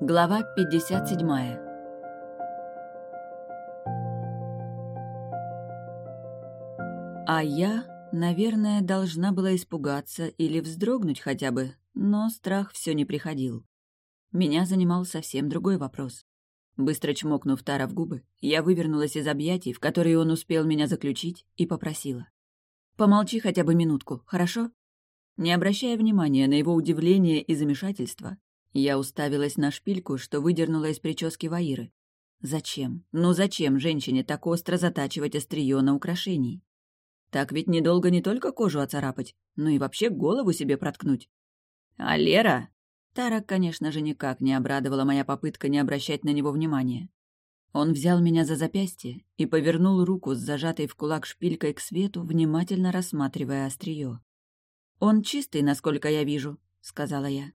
Глава 57 А я, наверное, должна была испугаться или вздрогнуть хотя бы, но страх все не приходил. Меня занимал совсем другой вопрос. Быстро чмокнув Тара в губы, я вывернулась из объятий, в которые он успел меня заключить, и попросила. «Помолчи хотя бы минутку, хорошо?» Не обращая внимания на его удивление и замешательство, я уставилась на шпильку, что выдернула из прически Ваиры. Зачем? Ну зачем женщине так остро затачивать острие на украшении? Так ведь недолго не только кожу оцарапать, но и вообще голову себе проткнуть. А Лера? Тара, конечно же, никак не обрадовала моя попытка не обращать на него внимания. Он взял меня за запястье и повернул руку с зажатой в кулак шпилькой к свету, внимательно рассматривая острие. «Он чистый, насколько я вижу», — сказала я.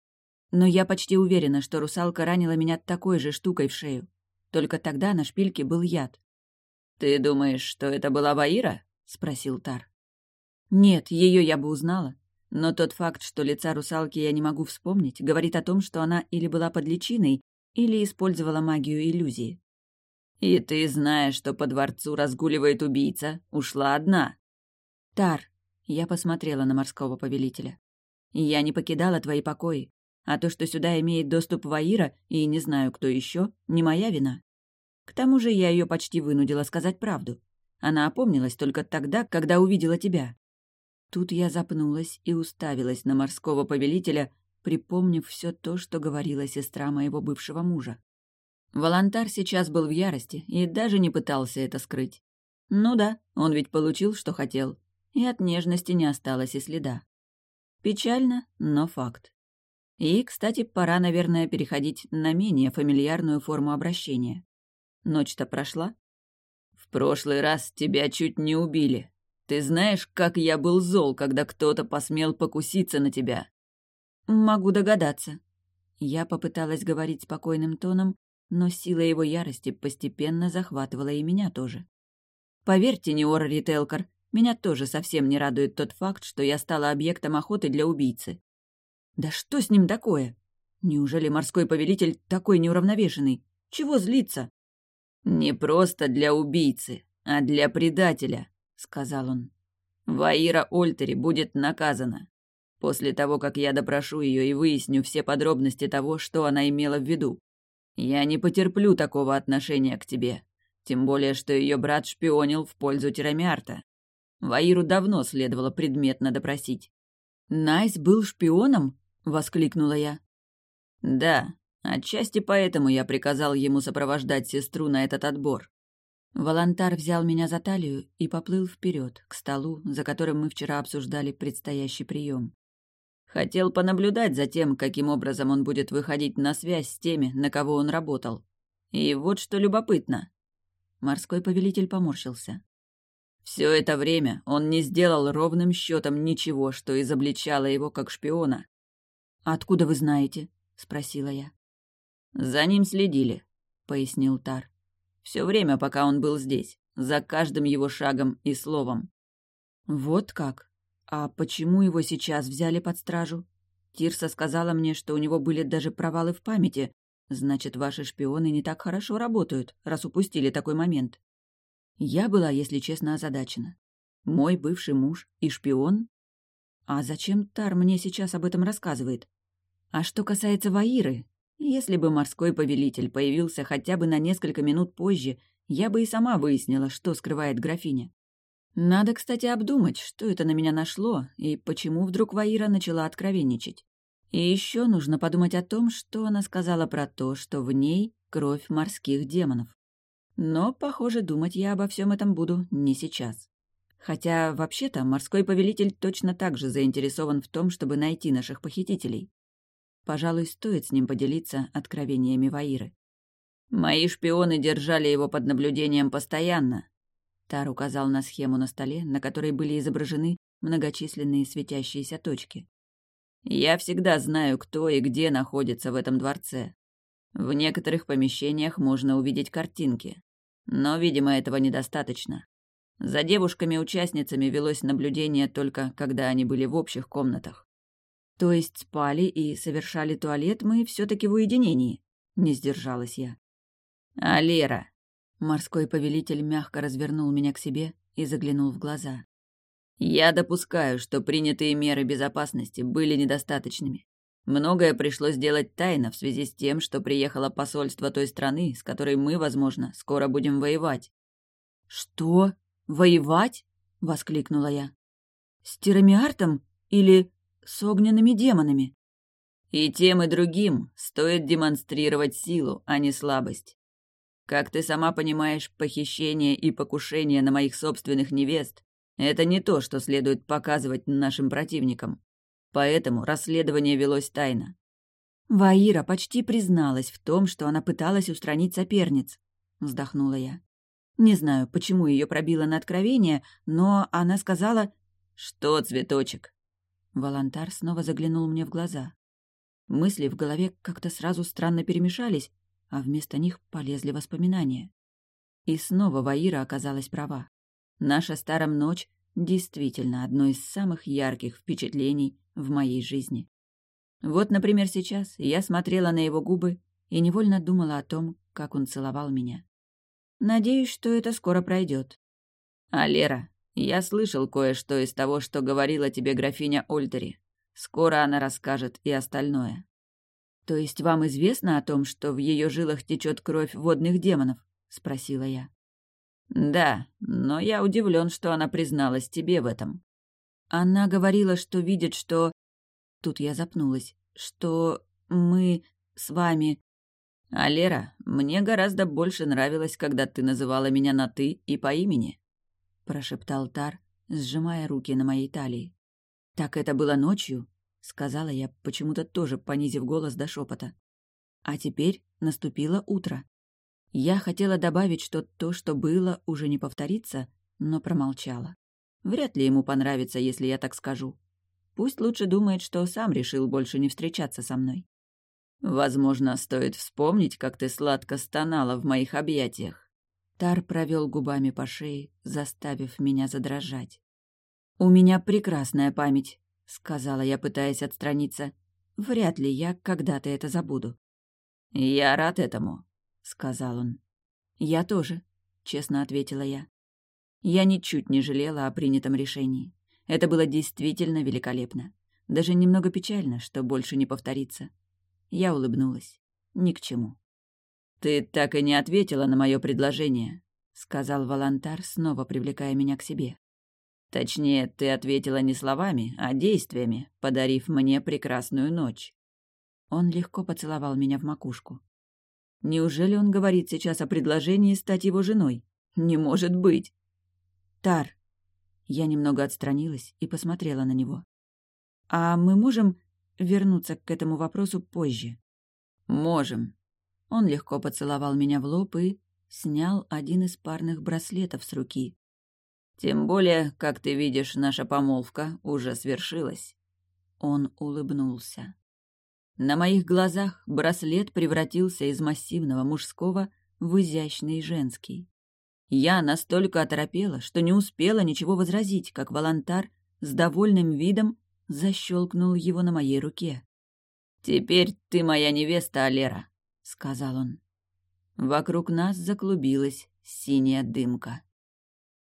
Но я почти уверена, что русалка ранила меня такой же штукой в шею. Только тогда на шпильке был яд. «Ты думаешь, что это была Ваира?» — спросил Тар. «Нет, ее я бы узнала. Но тот факт, что лица русалки я не могу вспомнить, говорит о том, что она или была под личиной, или использовала магию иллюзии. «И ты, зная, что по дворцу разгуливает убийца, ушла одна?» «Тар», — я посмотрела на морского повелителя. «Я не покидала твои покои. А то, что сюда имеет доступ Ваира и не знаю кто еще, не моя вина. К тому же я ее почти вынудила сказать правду. Она опомнилась только тогда, когда увидела тебя. Тут я запнулась и уставилась на морского повелителя, припомнив все то, что говорила сестра моего бывшего мужа. Волонтар сейчас был в ярости и даже не пытался это скрыть. Ну да, он ведь получил, что хотел, и от нежности не осталось и следа. Печально, но факт. И, кстати, пора, наверное, переходить на менее фамильярную форму обращения. Ночь-то прошла. В прошлый раз тебя чуть не убили. Ты знаешь, как я был зол, когда кто-то посмел покуситься на тебя? Могу догадаться. Я попыталась говорить спокойным тоном, но сила его ярости постепенно захватывала и меня тоже. Поверьте, Неора Рителкар, меня тоже совсем не радует тот факт, что я стала объектом охоты для убийцы. Да что с ним такое? Неужели морской повелитель такой неуравновешенный? Чего злиться? «Не просто для убийцы, а для предателя», — сказал он. «Ваира Ольтери будет наказана. После того, как я допрошу ее и выясню все подробности того, что она имела в виду. Я не потерплю такого отношения к тебе, тем более, что ее брат шпионил в пользу Тирамиарта. Ваиру давно следовало предметно допросить». «Найс был шпионом?» — воскликнула я. «Да, отчасти поэтому я приказал ему сопровождать сестру на этот отбор». Волонтар взял меня за талию и поплыл вперед, к столу, за которым мы вчера обсуждали предстоящий прием. Хотел понаблюдать за тем, каким образом он будет выходить на связь с теми, на кого он работал. И вот что любопытно. Морской повелитель поморщился. Все это время он не сделал ровным счетом ничего, что изобличало его как шпиона. «Откуда вы знаете?» — спросила я. «За ним следили», — пояснил Тар. «Все время, пока он был здесь, за каждым его шагом и словом». «Вот как? А почему его сейчас взяли под стражу? Тирса сказала мне, что у него были даже провалы в памяти. Значит, ваши шпионы не так хорошо работают, раз упустили такой момент». Я была, если честно, озадачена. Мой бывший муж и шпион а зачем Тар мне сейчас об этом рассказывает? А что касается Ваиры, если бы морской повелитель появился хотя бы на несколько минут позже, я бы и сама выяснила, что скрывает графиня. Надо, кстати, обдумать, что это на меня нашло и почему вдруг Ваира начала откровенничать. И еще нужно подумать о том, что она сказала про то, что в ней кровь морских демонов. Но, похоже, думать я обо всем этом буду не сейчас. Хотя, вообще-то, морской повелитель точно так же заинтересован в том, чтобы найти наших похитителей. Пожалуй, стоит с ним поделиться откровениями Ваиры. «Мои шпионы держали его под наблюдением постоянно», Тар указал на схему на столе, на которой были изображены многочисленные светящиеся точки. «Я всегда знаю, кто и где находится в этом дворце. В некоторых помещениях можно увидеть картинки. Но, видимо, этого недостаточно. За девушками-участницами велось наблюдение только, когда они были в общих комнатах. То есть спали и совершали туалет мы все таки в уединении? Не сдержалась я. «Алера!» Морской повелитель мягко развернул меня к себе и заглянул в глаза. «Я допускаю, что принятые меры безопасности были недостаточными. Многое пришлось делать тайно в связи с тем, что приехало посольство той страны, с которой мы, возможно, скоро будем воевать». «Что? Воевать?» — воскликнула я. «С Тирамиартом или с огненными демонами?» «И тем, и другим стоит демонстрировать силу, а не слабость. Как ты сама понимаешь, похищение и покушение на моих собственных невест — это не то, что следует показывать нашим противникам. Поэтому расследование велось тайно. Ваира почти призналась в том, что она пыталась устранить соперниц. Вздохнула я. Не знаю, почему ее пробило на откровение, но она сказала... «Что, цветочек?» Волонтар снова заглянул мне в глаза. Мысли в голове как-то сразу странно перемешались, а вместо них полезли воспоминания. И снова Ваира оказалась права. Наша старом ночь действительно одно из самых ярких впечатлений в моей жизни. Вот, например, сейчас я смотрела на его губы и невольно думала о том, как он целовал меня. Надеюсь, что это скоро пройдет. А Лера, я слышал кое-что из того, что говорила тебе графиня Ольтери. Скоро она расскажет и остальное. То есть вам известно о том, что в ее жилах течет кровь водных демонов? спросила я. Да, но я удивлен, что она призналась тебе в этом. Она говорила, что видит, что... Тут я запнулась. Что мы с вами... А, Лера, мне гораздо больше нравилось, когда ты называла меня на «ты» и по имени. Прошептал Тар, сжимая руки на моей талии. Так это было ночью, сказала я, почему-то тоже понизив голос до шепота. А теперь наступило утро. Я хотела добавить, что то, что было, уже не повторится, но промолчала. Вряд ли ему понравится, если я так скажу. Пусть лучше думает, что сам решил больше не встречаться со мной. Возможно, стоит вспомнить, как ты сладко стонала в моих объятиях. Тар провел губами по шее, заставив меня задрожать. «У меня прекрасная память», — сказала я, пытаясь отстраниться. «Вряд ли я когда-то это забуду». «Я рад этому», — сказал он. «Я тоже», — честно ответила я. Я ничуть не жалела о принятом решении. Это было действительно великолепно. Даже немного печально, что больше не повторится. Я улыбнулась. Ни к чему. «Ты так и не ответила на мое предложение», — сказал Волонтар, снова привлекая меня к себе. «Точнее, ты ответила не словами, а действиями, подарив мне прекрасную ночь». Он легко поцеловал меня в макушку. Неужели он говорит сейчас о предложении стать его женой? Не может быть! Тар. Я немного отстранилась и посмотрела на него. А мы можем вернуться к этому вопросу позже? Можем. Он легко поцеловал меня в лоб и снял один из парных браслетов с руки. Тем более, как ты видишь, наша помолвка уже свершилась. Он улыбнулся. На моих глазах браслет превратился из массивного мужского в изящный женский. Я настолько оторопела, что не успела ничего возразить, как волонтар с довольным видом защелкнул его на моей руке. «Теперь ты моя невеста, Алера», — сказал он. Вокруг нас заклубилась синяя дымка.